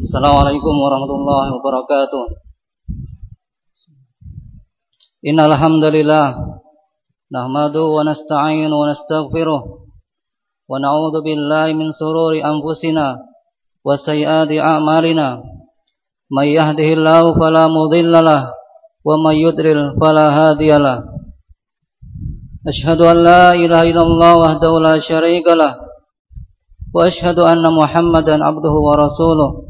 Assalamualaikum warahmatullahi wabarakatuh. Innal hamdalillah nahmadu wa nasta'inu wa nastaghfiruh wa na'udzu billahi min sururi anfusina wa sayyiati a'malina. May yahdihillahu fala mudhillalah wa may yudlil fala hadiyalah. Ashhadu an la ilaha illallah wahdahu la wa ashhadu anna Muhammadan abduhu wa rasuluh.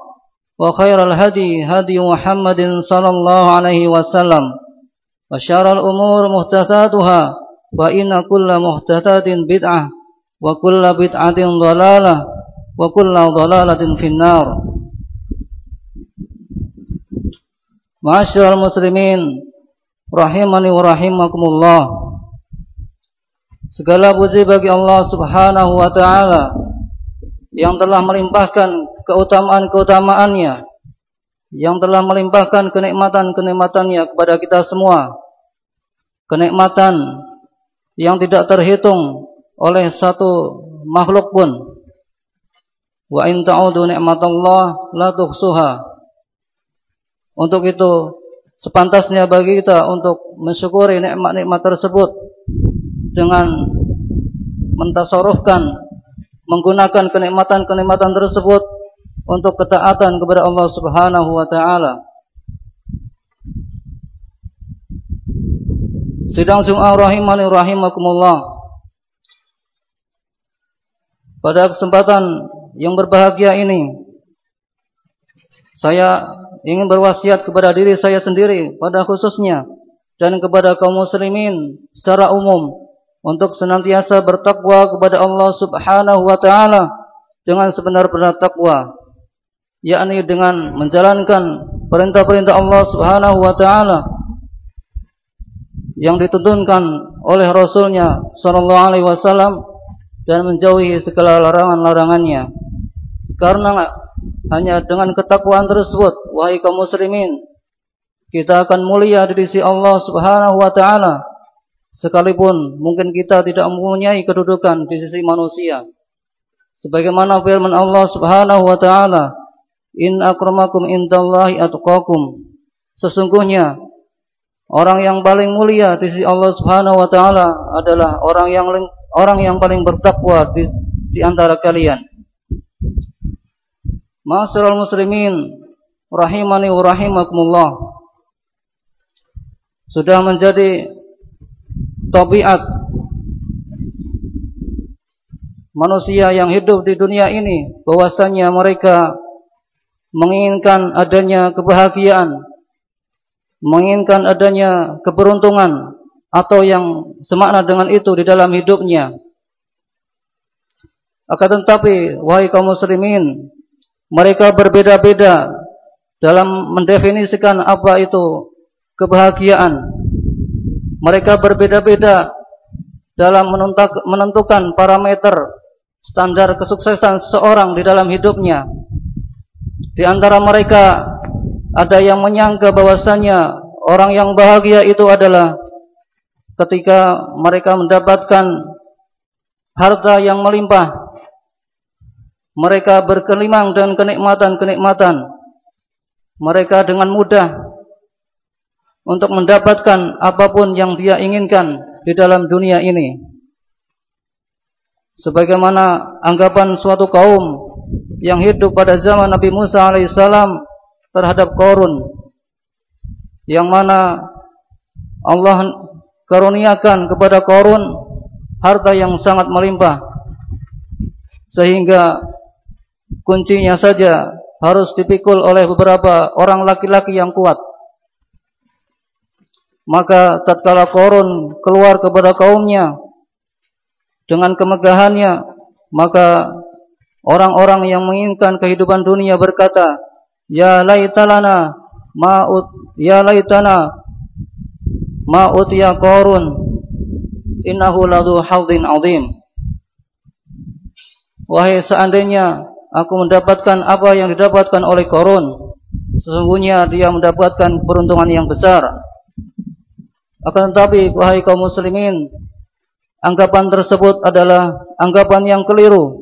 وخير الهدي هدي محمد صلى الله عليه وسلم وشر الأمور محدثاتها فإن كل محدثات بدعة وكل بدعة ضلالة وكل ضلالة في النار معاشر المسلمين rahimani wa rahimakumullah Segala puji bagi Allah Subhanahu wa taala yang telah melimpahkan keutamaan-keutamaannya yang telah melimpahkan kenikmatan-kenikmatannya kepada kita semua. Kenikmatan yang tidak terhitung oleh satu makhluk pun. Wa in ta'udu la. Untuk itu sepantasnya bagi kita untuk mensyukuri nikmat-nikmat tersebut dengan mentasarufkan menggunakan kenikmatan-kenikmatan tersebut untuk ketaatan kepada Allah Subhanahu wa taala. Sidang Jumat rahimani rahimakumullah. Pada kesempatan yang berbahagia ini saya ingin berwasiat kepada diri saya sendiri pada khususnya dan kepada kaum muslimin secara umum untuk senantiasa bertakwa kepada Allah Subhanahu wa taala dengan sebenar-benar takwa yakni dengan menjalankan perintah-perintah Allah Subhanahu wa taala yang dituntunkan oleh Rasulnya sallallahu alaihi wasallam dan menjauhi segala larangan-larangannya karena hanya dengan ketakwaan tersebut wahai kaum muslimin kita akan mulia di sisi Allah Subhanahu wa taala sekalipun mungkin kita tidak mempunyai kedudukan di sisi manusia. Sebagaimana firman Allah Subhanahu wa taala, "In akramakum indallahi atqakum." Sesungguhnya orang yang paling mulia di sisi Allah Subhanahu wa taala adalah orang yang orang yang paling bertakwa di, di antara kalian. Ma'asyiral muslimin rahimani wa rahimakumullah. Sudah menjadi tabiat manusia yang hidup di dunia ini bahwasanya mereka menginginkan adanya kebahagiaan menginginkan adanya keberuntungan atau yang semakna dengan itu di dalam hidupnya akan tetapi wahai kaum muslimin mereka berbeda-beda dalam mendefinisikan apa itu kebahagiaan mereka berbeda-beda dalam menentukan parameter standar kesuksesan seseorang di dalam hidupnya. Di antara mereka ada yang menyangka bahwasanya orang yang bahagia itu adalah ketika mereka mendapatkan harta yang melimpah. Mereka berkelimang dengan kenikmatan-kenikmatan. Mereka dengan mudah untuk mendapatkan apa pun yang dia inginkan di dalam dunia ini. Sebagaimana anggapan suatu kaum yang hidup pada zaman Nabi Musa alaihissalam terhadap Korun, yang mana Allah karuniakan kepada Korun harta yang sangat melimpah sehingga kuncinya saja harus dipikul oleh beberapa orang laki-laki yang kuat. Maka tatkala Korun keluar kepada kaumnya dengan kemegahannya, maka orang-orang yang menginginkan kehidupan dunia berkata, "Ya laitalana ma'ut ya laitana ma'ut ya Korun innahu ladhu hadzin 'adzim." Wahai seandainya aku mendapatkan apa yang didapatkan oleh Korun, sesungguhnya dia mendapatkan keberuntungan yang besar. Akan tetapi, wahai kaum muslimin, anggapan tersebut adalah anggapan yang keliru,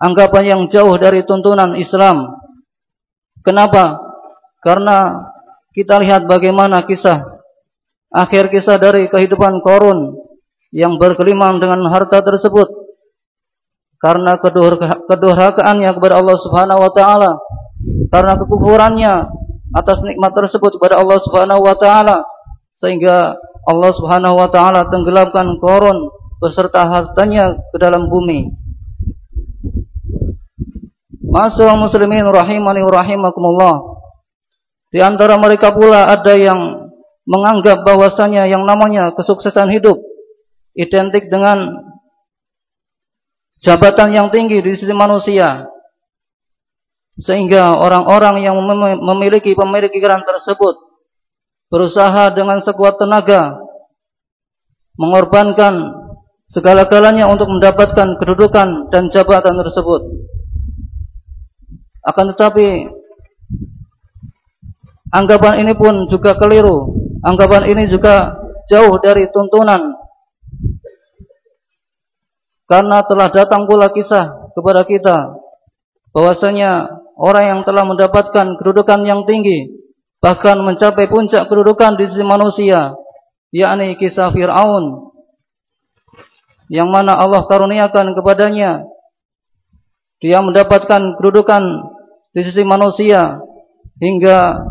anggapan yang jauh dari tuntunan Islam. Kenapa? Karena kita lihat bagaimana kisah akhir kisah dari kehidupan Korun yang berkelimang dengan harta tersebut karena kedurhakaannya kepada Allah Subhanahu wa taala, karena kekufurannya atas nikmat tersebut kepada Allah Subhanahu wa taala sehingga Allah Subhanahu wa taala tenggelamkan Korun beserta hartanya ke dalam bumi. Masyaallah muslimin rahimani rahimakumullah. Di antara mereka pula ada yang menganggap bahwasanya yang namanya kesuksesan hidup identik dengan jabatan yang tinggi di sisi manusia sehingga orang-orang yang memiliki pemikiran tersebut berusaha dengan sekuat tenaga mengorbankan segala-galanya untuk mendapatkan kedudukan dan jabatan tersebut akan tetapi anggapan ini pun juga keliru. Anggapan ini juga jauh dari tuntunan. Karena telah datang pula kisah kepada kita bahwasanya orang yang telah mendapatkan kedudukan yang tinggi bahkan mencapai puncak kedudukan di sisi manusia yakni kisah Firaun yang mana Allah karuniakan kepadanya. Dia mendapatkan kedudukan di sisi manusia hingga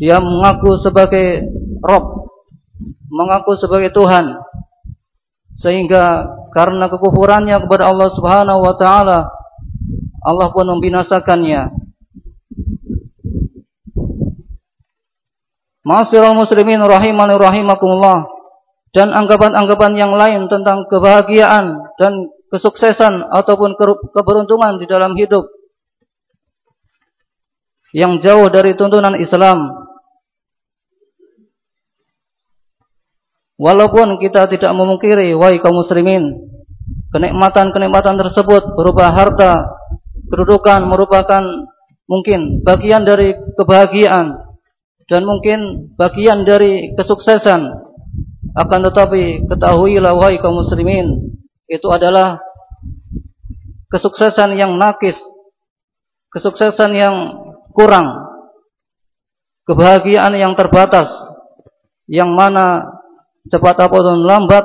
dia mengaku sebagai Rob mengaku sebagai Tuhan sehingga karena kekufurannya kepada Allah Subhanahu wa taala Allah pun membinasakannya. Ma'asyiral muslimin rahimani rahimakumullah dan anggapan-anggapan yang lain tentang kebahagiaan dan kesuksesan ataupun keberuntungan di dalam hidup yang jauh dari tuntunan Islam Walaupun kita tidak memungkiri wahai kaum muslimin, kenikmatan-kenikmatan tersebut berupa harta, kedudukan merupakan mungkin bagian dari kebahagiaan dan mungkin bagian dari kesuksesan. Akan tetapi ketahuilah wahai kaum muslimin, itu adalah kesuksesan yang nakis, kesuksesan yang kurang, kebahagiaan yang terbatas, yang mana cepat ataupun lambat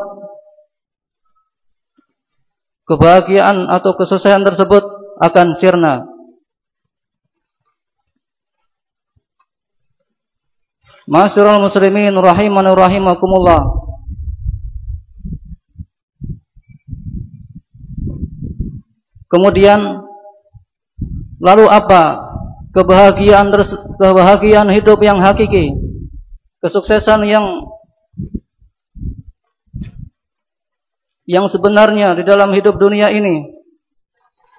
kebahagiaan atau kesuksesan tersebut akan sirna. Masyarul muslimin rahimani rahimakumullah. Kemudian lalu apa? Kebahagiaan kebahagiaan hidup yang hakiki. Kesuksesan yang yang sebenarnya di dalam hidup dunia ini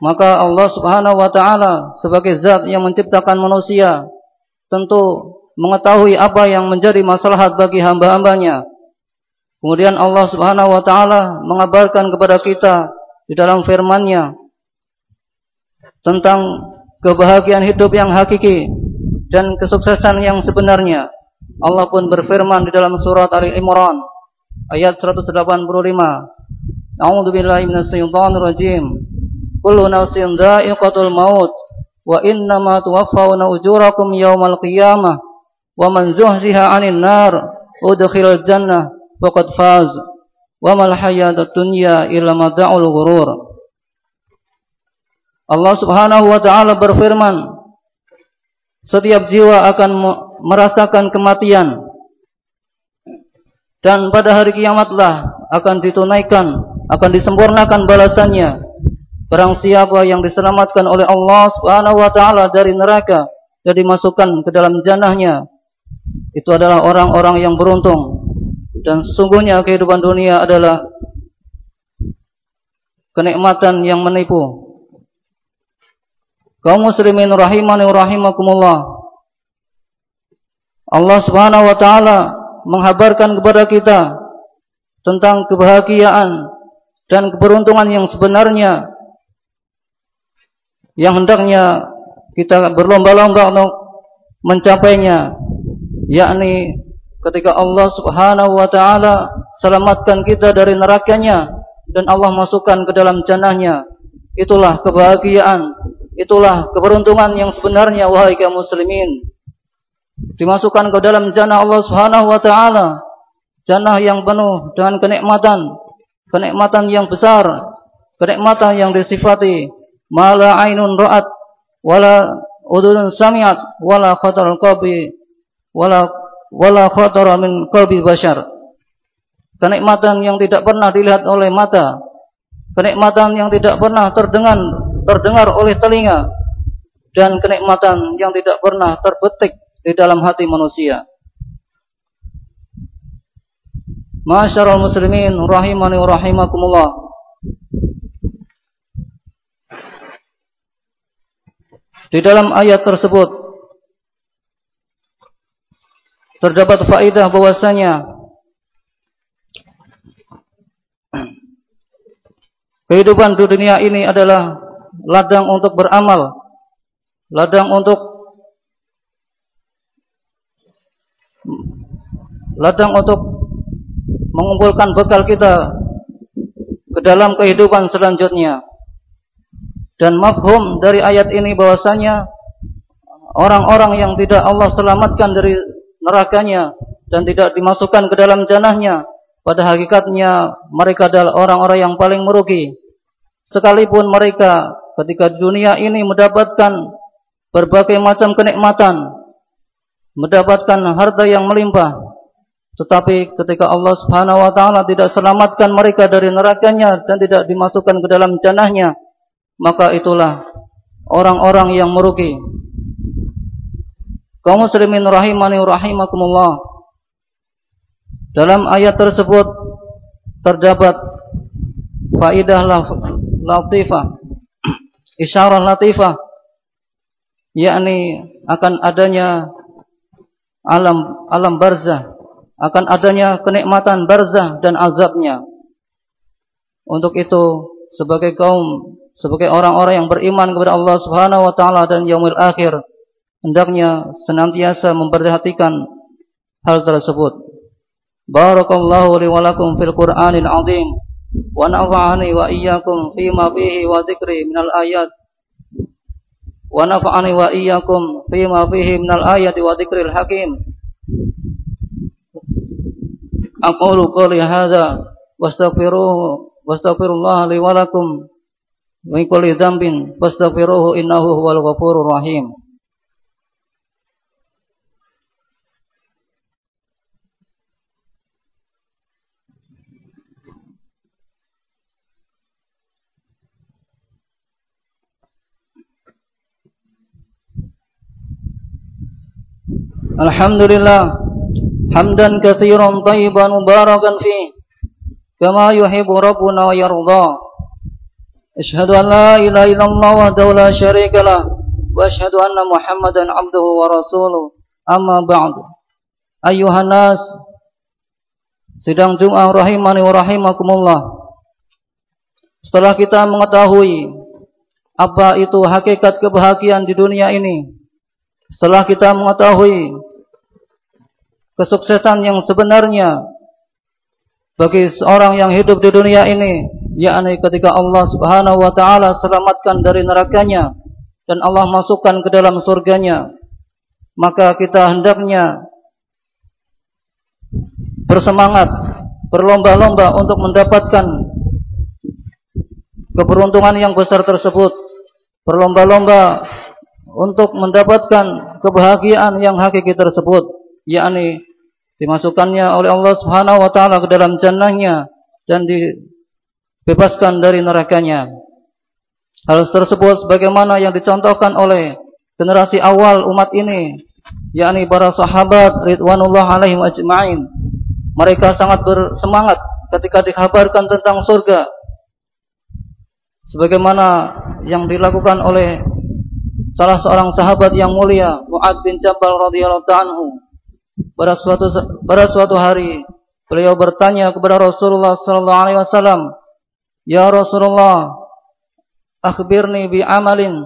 maka Allah Subhanahu wa taala sebagai zat yang menciptakan manusia tentu mengetahui apa yang menjadi maslahat bagi hamba-hambanya kemudian Allah Subhanahu wa taala mengabarkan kepada kita di dalam firman-Nya tentang kebahagiaan hidup yang hakiki dan kesuksesan yang sebenarnya Allah pun berfirman di dalam surat Ali Imran ayat 185 A'udzu billahi minasyaitonir rajim. Kullu nafsin dha'iqatul maut wa innama tuwaffawna ujurakum yaumal qiyamah wa man zuhziha 'anil nar udkhilal jannah faqad faz wa mal hayatud dunya illa mata'ul ghurur. Allah Subhanahu wa taala berfirman setiap jiwa akan merasakan kematian dan pada hari kiamatlah akan ditunaikan, akan disempurnakan balasannya. Barang siapa yang diselamatkan oleh Allah Subhanahu wa taala dari neraka dan dimasukkan ke dalam jannahnya, itu adalah orang-orang yang beruntung. Dan sesungguhnya kehidupan dunia adalah kenikmatan yang menipu. Kaum muslimin rahimani rahimakumullah. Allah Subhanahu wa taala menghabarkan kepada kita tentang kebahagiaan dan keberuntungan yang sebenarnya yang hendaknya kita berlomba-lomba untuk mencapainya yakni ketika Allah Subhanahu wa taala selamatkan kita dari nerakanya dan Allah masukkan ke dalam jannahnya itulah kebahagiaan itulah keberuntungan yang sebenarnya wahai kaum muslimin. Dimasukkan ke dalam jannah Allah Subhanahu wa taala. Jannah yang penuh dengan kenikmatan. Kenikmatan yang besar. Kenikmatan yang disifati. Mala ainun ra'at wala udhun sami'at wala khatar qalbi wala wala khatar min qalbi bashar. Kenikmatan yang tidak pernah dilihat oleh mata. Kenikmatan yang tidak pernah terdengar terdengar oleh telinga dan kenikmatan yang tidak pernah terbetik di dalam hati manusia. Masyarul muslimin rahimani rahimakumullah. Di dalam ayat tersebut terdapat faedah bahwasanya kehidupan dunia ini adalah ladang untuk beramal, ladang untuk ladang untuk mengumpulkan bekal kita ke dalam kehidupan selanjutnya. Dan mafhum dari ayat ini bahwasanya orang-orang yang tidak Allah selamatkan dari nerakanya dan tidak dimasukkan ke dalam janahnya pada hakikatnya mereka adalah orang-orang yang paling merugi sekalipun mereka ketika dunia ini mendapatkan berbagai macam kenikmatan mendapatkan harta yang melimpah tetapi ketika Allah Subhanahu wa taala tidak selamatkan mereka dari nerakanya dan tidak dimasukkan ke dalam janahnya maka itulah orang-orang yang merugi. Kaum muslimin rahimani rahimakumullah. Dalam ayat tersebut terdapat faidah latifah, isyarat latifah yakni akan adanya alam alam barzah, akan adanya kenikmatan barzah dan azabnya. Untuk itu sebagai kaum sebagai orang-orang yang beriman kepada Allah Subhanahu wa taala dan yaumil akhir hendaknya senantiasa memperhatikan hal tersebut. Barakallahu li wa lakum fil Qur'anil azim wa nafa'ani wa iyyakum fima fihi wa dzikri minal ayat wa nafa'ani wa iyyakum fima fihi minal ayati wa dzikril hakim. Aqulu qawli hadza wastaghfiruhu wastaghfirullah li wa lakum wa kulli Alhamdulillah. Hamdan katsiran thayyiban mubarakan fi kama yuhibbu rabbuna wa yarda. Ashhadu wa la syarika wa ashhadu anna Muhammadan abduhu wa rasuluhu amma ba'du. Ayuhan nas sidang Jumat rahimakumullah. Setelah kita mengetahui apa itu hakikat kebahagiaan di dunia ini setelah kita mengetahui Kesuksesan yang sebenarnya Bagi seorang yang hidup di dunia ini yakni ketika Allah Subhanahu wa taala selamatkan dari nerakanya dan Allah masukkan ke dalam surganya maka kita hendaknya bersemangat berlomba-lomba untuk mendapatkan keberuntungan yang besar tersebut berlomba-lomba untuk mendapatkan kebahagiaan yang hakiki tersebut yakni dimasukkannya oleh Allah Subhanahu wa taala ke dalam jannahnya dan dibebaskan dari nerakanya. Hal tersebut sebagaimana yang dicontohkan oleh generasi awal umat ini, yakni para sahabat ridwanullah alaihim ajma'in. Mereka sangat bersemangat ketika dikabarkan tentang surga. Sebagaimana yang dilakukan oleh salah seorang sahabat yang mulia, Mu'ad bin Jabal radhiyallahu anhu. Pada suatu pada suatu hari, beliau bertanya kepada Rasulullah sallallahu alaihi wasallam, "Ya Rasulullah, akhbirni bi amalin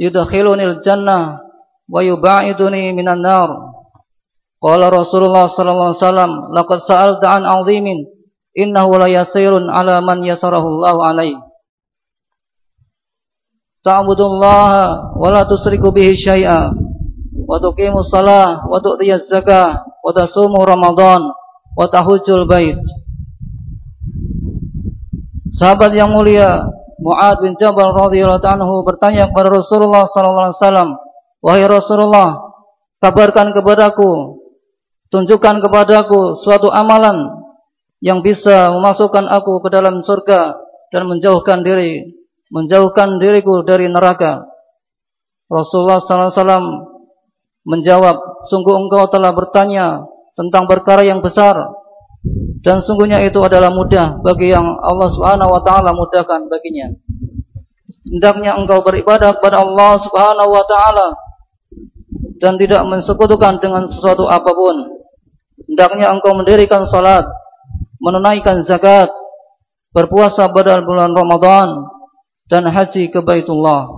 yudkhiluni al-jannah wa yub'iduni minan nar. Qala Rasulullah sallallahu alaihi wasallam, laqad sa'alta an 'azimin innahu la yasirun 'ala man yasarahu Allah alaihi. Ta'budullaha wa la tusriku bihi syai'a wa tuqimus shalah wa tu'tiyaz zakah wa tasumu ramadan wa tahujjul bait. Sahabat yang mulia Mu'ad bin Jabal radhiyallahu anhu bertanya kepada Rasulullah sallallahu alaihi wasallam, "Wahai Rasulullah, kabarkan kepadaku, tunjukkan kepadaku suatu amalan yang bisa memasukkan aku ke dalam surga dan menjauhkan diri, menjauhkan diriku dari neraka." Rasulullah sallallahu alaihi wasallam menjawab, "Sungguh engkau telah bertanya tentang perkara yang besar dan sungguhnya itu adalah mudah bagi yang Allah Subhanahu wa taala mudahkan baginya. Hendaknya engkau beribadah kepada Allah Subhanahu wa taala dan tidak mensekutukan dengan sesuatu apa pun. Hendaknya engkau mendirikan salat, menunaikan zakat, berpuasa pada bulan Ramadan dan haji ke Baitullah.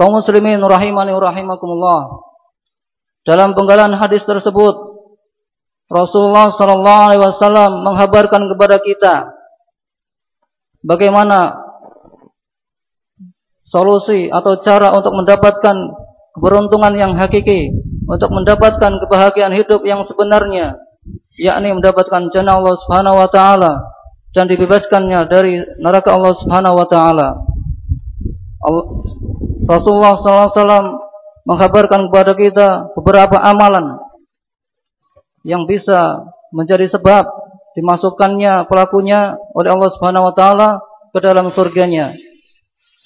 Kaum muslimin rahimani rahimakumullah. Dalam penggalan hadis tersebut Rasulullah Sallallahu Alaihi Wasallam menghabarkan kepada kita bagaimana solusi atau cara untuk mendapatkan keberuntungan yang hakiki, untuk mendapatkan kebahagiaan hidup yang sebenarnya, yakni mendapatkan jannah Allah Subhanahu Wa Taala dan dibebaskannya dari neraka Allah Subhanahu Wa Taala. Rasulullah Wasallam menghabarkan kepada kita beberapa amalan yang bisa menjadi sebab dimasukkannya pelakunya oleh Allah Subhanahu wa taala ke dalam surganya.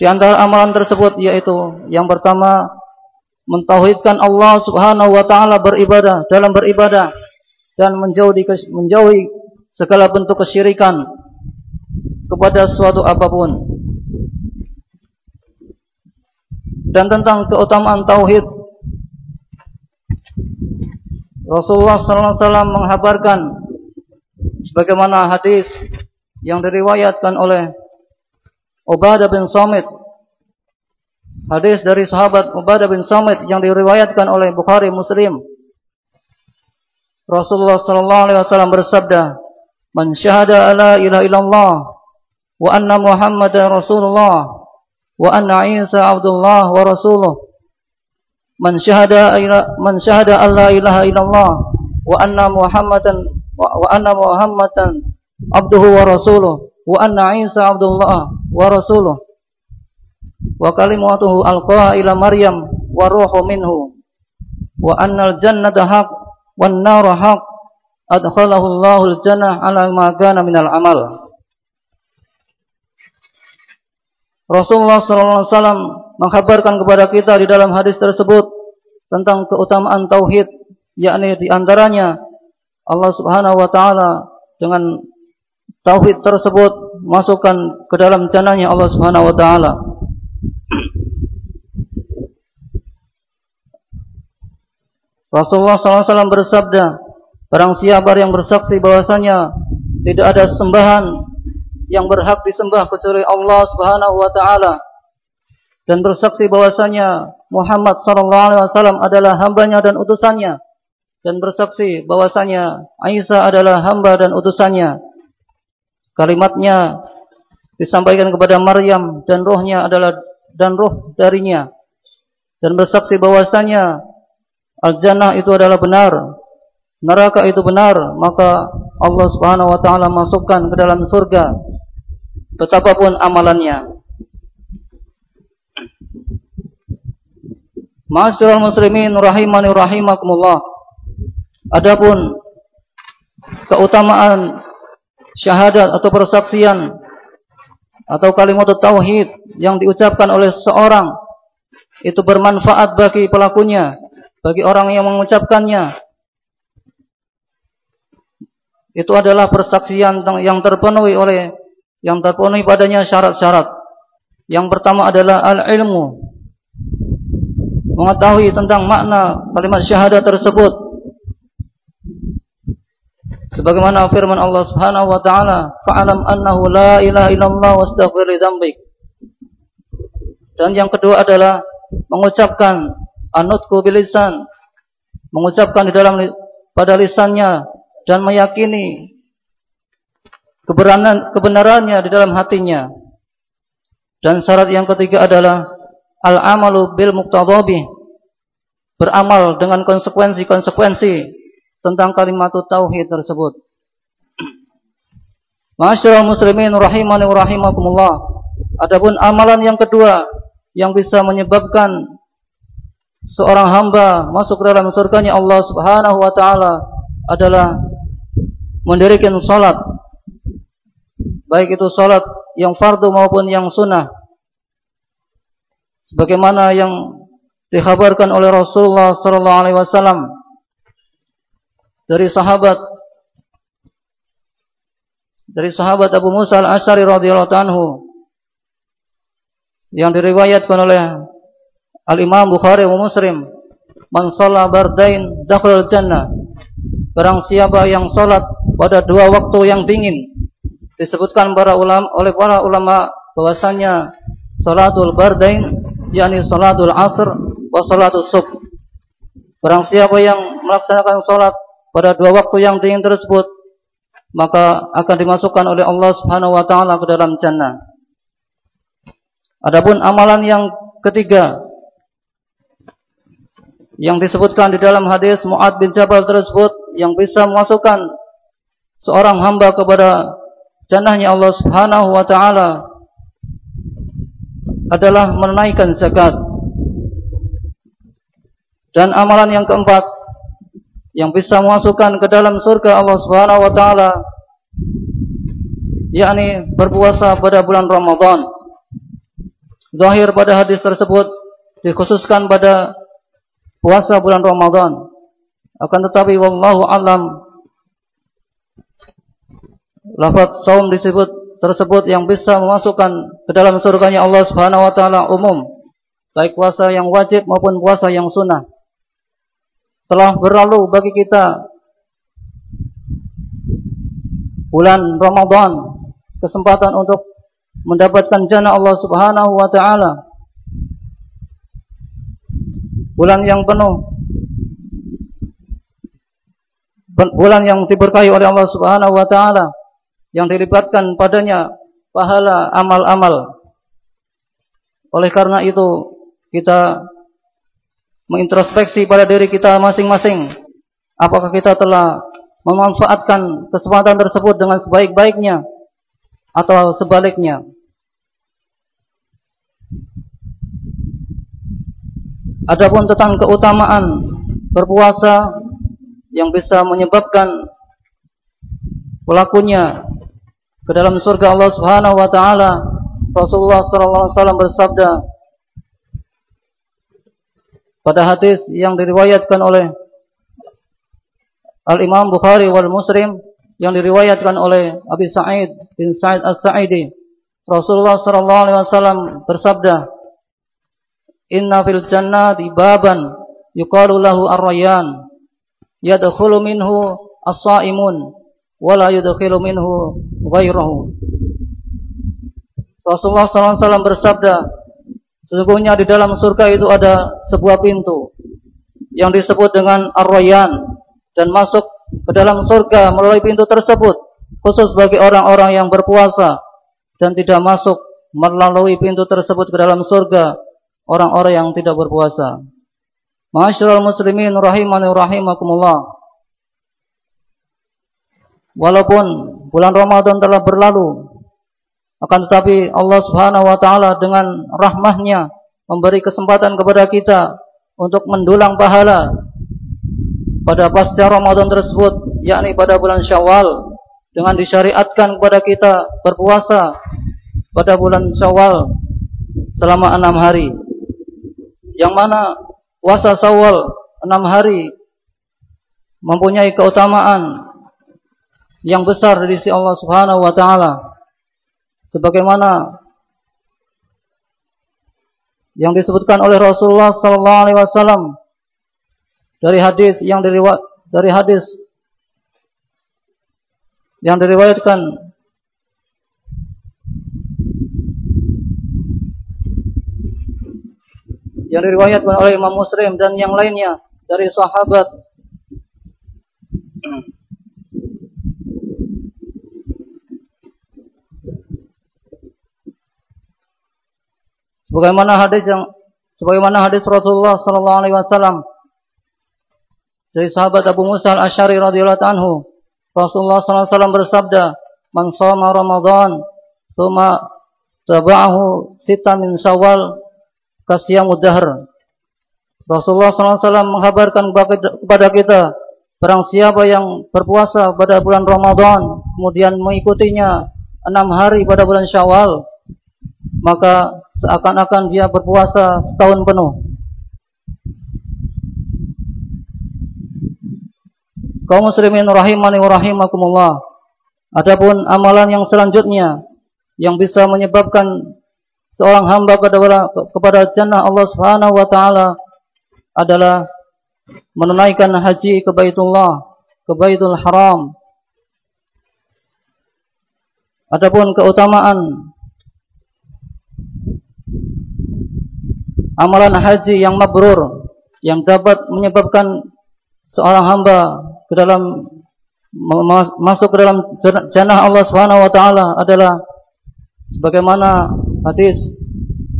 Di antara amalan tersebut yaitu yang pertama mentauhidkan Allah Subhanahu wa taala beribadah dalam beribadah dan menjauhi menjauhi segala bentuk kesyirikan kepada suatu apa pun. Dan tentang keutamaan tauhid Rasulullah SAW menghabarkan sebagaimana hadis yang diriwayatkan oleh Ubadah bin Samit. Hadis dari sahabat Ubadah bin Samit yang diriwayatkan oleh Bukhari Muslim. Rasulullah SAW bersabda, "Man syahada ala ilaha illallah wa anna Muhammadan Rasulullah wa anna Isa Abdullah wa Rasuluh." man syahada man syahada alla wa anna muhammadan wa anna muhammadan abduhu wa rasuluh. Wa anna isa abdullah wa rasuluh. Wa kalimatuhu alqaha ila maryam wa ruhu minhu. Wa annal jannata haq wan nar haq adkhalahu Rasulullah sallallahu alaihi wasallam mengkabarkan kepada kita di dalam hadis tersebut tentang keutamaan tauhid yakni di antaranya Allah Subhanahu wa taala dengan tauhid tersebut masukkan ke dalam jannahnya Allah Subhanahu wa taala. Rasulullah SAW bersabda, Barang siapa yang bersaksi bahwasanya tidak ada sembahan yang berhak disembah kecuali Allah Subhanahu wa taala. Dan bersaksi bahwasanya Muhammad sallallahu alaihi wasallam adalah hambanya dan utusannya. Dan bersaksi bahwasanya Isa adalah hamba dan utusannya. Kalimatnya disampaikan kepada Maryam dan rohnya adalah dan roh darinya. Dan bersaksi bahwasanya al-jannah itu adalah benar, neraka itu benar, maka Allah Subhanahu wa taala masukkan ke dalam surga betapapun amalannya. Ma'asyiral muslimin rahimani rahimakumullah. Adapun keutamaan syahadat atau persaksian atau kalimat tauhid yang diucapkan oleh seorang itu bermanfaat bagi pelakunya, bagi orang yang mengucapkannya. Itu adalah persaksian yang terpenuhi oleh yang terpenuhi padanya syarat-syarat. Yang pertama adalah al-ilmu. Mengetahui tentang makna kalimat syahadat tersebut sebagaimana firman Allah Subhanahu wa taala fa'alam annahu la ilaha illallah wastaghfir li dan yang kedua adalah mengucapkan anutku bilisan mengucapkan di dalam pada lisannya dan meyakini kebenaran kebenarannya di dalam hatinya dan syarat yang ketiga adalah al-amalu bil muqtadhabi beramal dengan konsekuensi-konsekuensi tentang kalimat tauhid tersebut. Masyaallah muslimin rahimani rahimakumullah. Adapun amalan yang kedua yang bisa menyebabkan seorang hamba masuk ke dalam surganya Allah Subhanahu wa taala adalah mendirikan salat. Baik itu salat yang fardu maupun yang sunnah. Sebagaimana yang dikhabarkan oleh Rasulullah sallallahu alaihi wasallam dari sahabat dari sahabat Abu Musa al-Asy'ari radhiyallahu anhu yang diriwayatkan oleh Al-Imam Bukhari dan Muslim man shalla bardain dakhala jannah barang siapa yang salat pada dua waktu yang dingin disebutkan para ulama oleh para ulama bahwasanya salatul bardain yakni salatul asr wa salatul subh barang siapa yang melaksanakan salat pada dua waktu yang dingin tersebut maka akan dimasukkan oleh Allah Subhanahu wa taala ke dalam jannah. Adapun amalan yang ketiga yang disebutkan di dalam hadis Muad bin Jabal tersebut yang bisa memasukkan seorang hamba kepada jannahnya Allah Subhanahu wa taala adalah menunaikan zakat. Dan amalan yang keempat yang bisa memasukkan ke dalam surga Allah Subhanahu wa taala yakni berpuasa pada bulan Ramadan. Zahir pada hadis tersebut dikhususkan pada puasa bulan Ramadan. Akan tetapi wallahu alam lafaz saum disebut tersebut yang bisa memasukkan ke dalam surganya Allah Subhanahu wa taala umum, baik puasa yang wajib maupun puasa yang sunnah. Telah berlalu bagi kita bulan Ramadan kesempatan untuk mendapatkan jannah Allah Subhanahu wa taala. Bulan yang penuh bulan yang diberkahi oleh Allah Subhanahu wa taala yang dilibatkan padanya pahala amal-amal oleh karena itu kita mengintrospeksi pada diri kita masing-masing. Apakah kita telah memanfaatkan kesempatan tersebut dengan sebaik-baiknya atau sebaliknya? Adapun tentang keutamaan berpuasa yang bisa menyebabkan pelakunya ke dalam surga Allah Subhanahu wa taala, Rasulullah sallallahu alaihi wasallam bersabda, pada hadis yang diriwayatkan oleh Al-Imam Bukhari wal Muslim yang diriwayatkan oleh Abi Sa'id bin Sa'id As-Sa'idi. Rasulullah sallallahu alaihi wasallam bersabda Inna fil jannati baban yuqalu lahu ar-rayyan yadkhulu minhu as-sa'imun wa la yadkhulu minhu ghairuhu Rasulullah wasallam bersabda Sesungguhnya di dalam surga itu ada sebuah pintu yang disebut dengan Ar-Rayyan dan masuk ke dalam surga melalui pintu tersebut khusus bagi orang-orang yang berpuasa dan tidak masuk melalui pintu tersebut ke dalam surga orang-orang yang tidak berpuasa. Ma'asyiral muslimin rahimani rahimakumullah. Walaupun bulan Ramadan telah berlalu, akan tetapi Allah Subhanahu wa taala dengan rahmahnya memberi kesempatan kepada kita untuk mendulang pahala pada pasca Ramadan tersebut yakni pada bulan Syawal dengan disyariatkan kepada kita berpuasa pada bulan Syawal selama enam hari. Yang mana puasa Syawal enam hari mempunyai keutamaan yang besar di sisi Allah Subhanahu wa taala. Sebagaimana yang disebutkan oleh Rasulullah sallallahu alaihi wasallam dari hadis yang diriwayat dari hadis yang diriwayatkan yang diriwayatkan oleh Imam Muslim dan yang lainnya dari sahabat Sebagaimana hadis yang sebagaimana hadis Rasulullah sallallahu alaihi wasallam dari sahabat Abu Musa al-Asy'ari radhiyallahu anhu, Rasulullah sallallahu wasallam bersabda, "Man shoma Ramadan, tsumma tabahu sitan min Syawal kasiyamud dahr." Rasulullah sallallahu menghabarkan kepada kita, barang siapa yang berpuasa pada bulan Ramadan, kemudian mengikutinya enam hari pada bulan Syawal, maka seakan-akan dia berpuasa setahun penuh. Kaum muslimin rahimani wa rahimakumullah. Adapun amalan yang selanjutnya yang bisa menyebabkan seorang hamba kepada kepada jannah Allah Subhanahu wa taala adalah menunaikan haji ke Baitullah, ke Baitul Haram. Adapun keutamaan amalan haji yang mabrur yang dapat menyebabkan seorang hamba ke dalam masuk ke dalam jannah Allah Subhanahu wa taala adalah sebagaimana hadis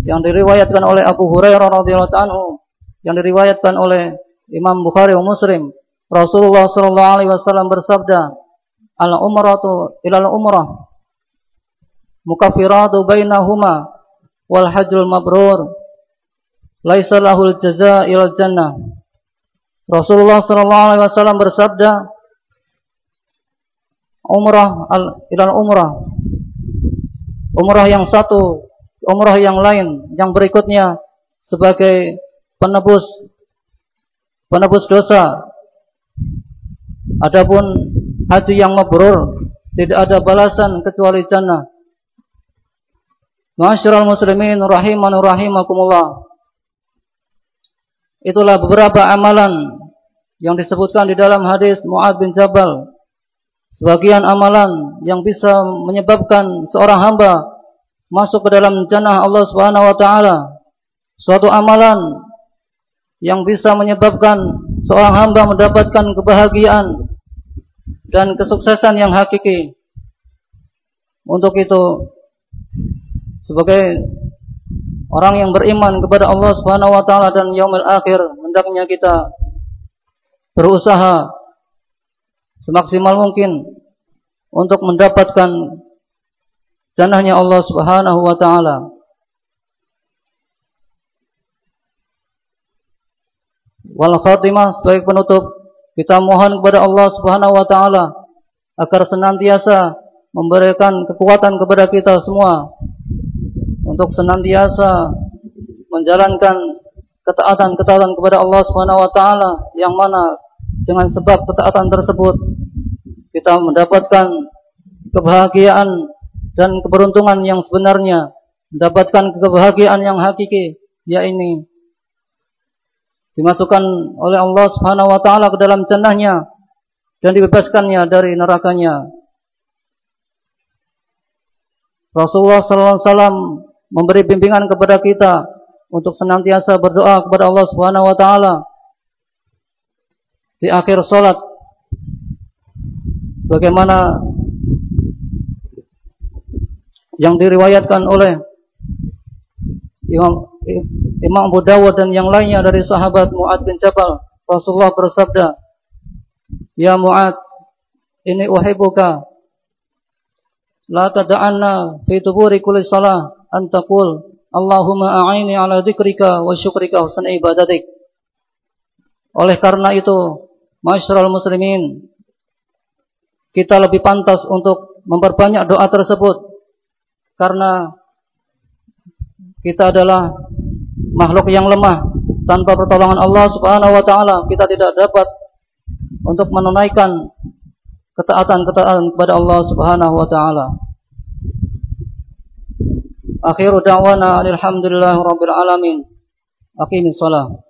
yang diriwayatkan oleh Abu Hurairah radhiyallahu anhu yang diriwayatkan oleh Imam Bukhari dan Muslim. Rasulullah sallallahu alaihi wasallam bersabda al umratu ila al umrah mukaffiratu bainahuma wal hajjul mabrur laisa lahul jaza jannah. Rasulullah sallallahu alaihi wasallam bersabda, umrah al ilal umrah. Umrah yang satu, umrah yang lain, yang berikutnya sebagai penebus penebus dosa. Adapun haji yang mabrur tidak ada balasan kecuali jannah. Ma'asyiral muslimin rahiman rahimakumullah. Itulah beberapa amalan yang disebutkan di dalam hadis Muad bin Jabal. Sebagian amalan yang bisa menyebabkan seorang hamba masuk ke dalam jannah Allah Subhanahu wa taala. Suatu amalan yang bisa menyebabkan seorang hamba mendapatkan kebahagiaan dan kesuksesan yang hakiki. Untuk itu sebagai Orang yang beriman kepada Allah Subhanahu wa taala dan yaumil akhir hendaknya kita berusaha semaksimal mungkin untuk mendapatkan jannahnya Allah Subhanahu wa taala. Wal khatimah sebagai penutup kita mohon kepada Allah Subhanahu wa taala agar senantiasa memberikan kekuatan kepada kita semua untuk senantiasa menjalankan ketaatan-ketaatan kepada Allah Subhanahu wa taala yang mana dengan sebab ketaatan tersebut kita mendapatkan kebahagiaan dan keberuntungan yang sebenarnya, mendapatkan kebahagiaan yang hakiki, yakni dimasukkan oleh Allah Subhanahu wa taala ke dalam jannahnya dan dibebaskannya dari nerakanya. Rasulullah sallallahu alaihi wasallam memberi bimbingan kepada kita untuk senantiasa berdoa kepada Allah Subhanahu wa taala di akhir salat sebagaimana yang diriwayatkan oleh Imam Imam Abu Dawud dan yang lainnya dari sahabat Muad bin Jabal. Rasulullah bersabda Ya Muad ini uhibbuka la tad'anna fi tuburi kulli salah Allahumma a'ini ala dzikrika wa syukrika wa husni ibadatik. Oleh karena itu, Masyarul muslimin, kita lebih pantas untuk memperbanyak doa tersebut karena kita adalah makhluk yang lemah tanpa pertolongan Allah Subhanahu wa taala kita tidak dapat untuk menunaikan ketaatan-ketaatan kepada Allah Subhanahu wa taala. Akhiru da'wana alhamdulillah rabbil alamin. Aqimis shalah.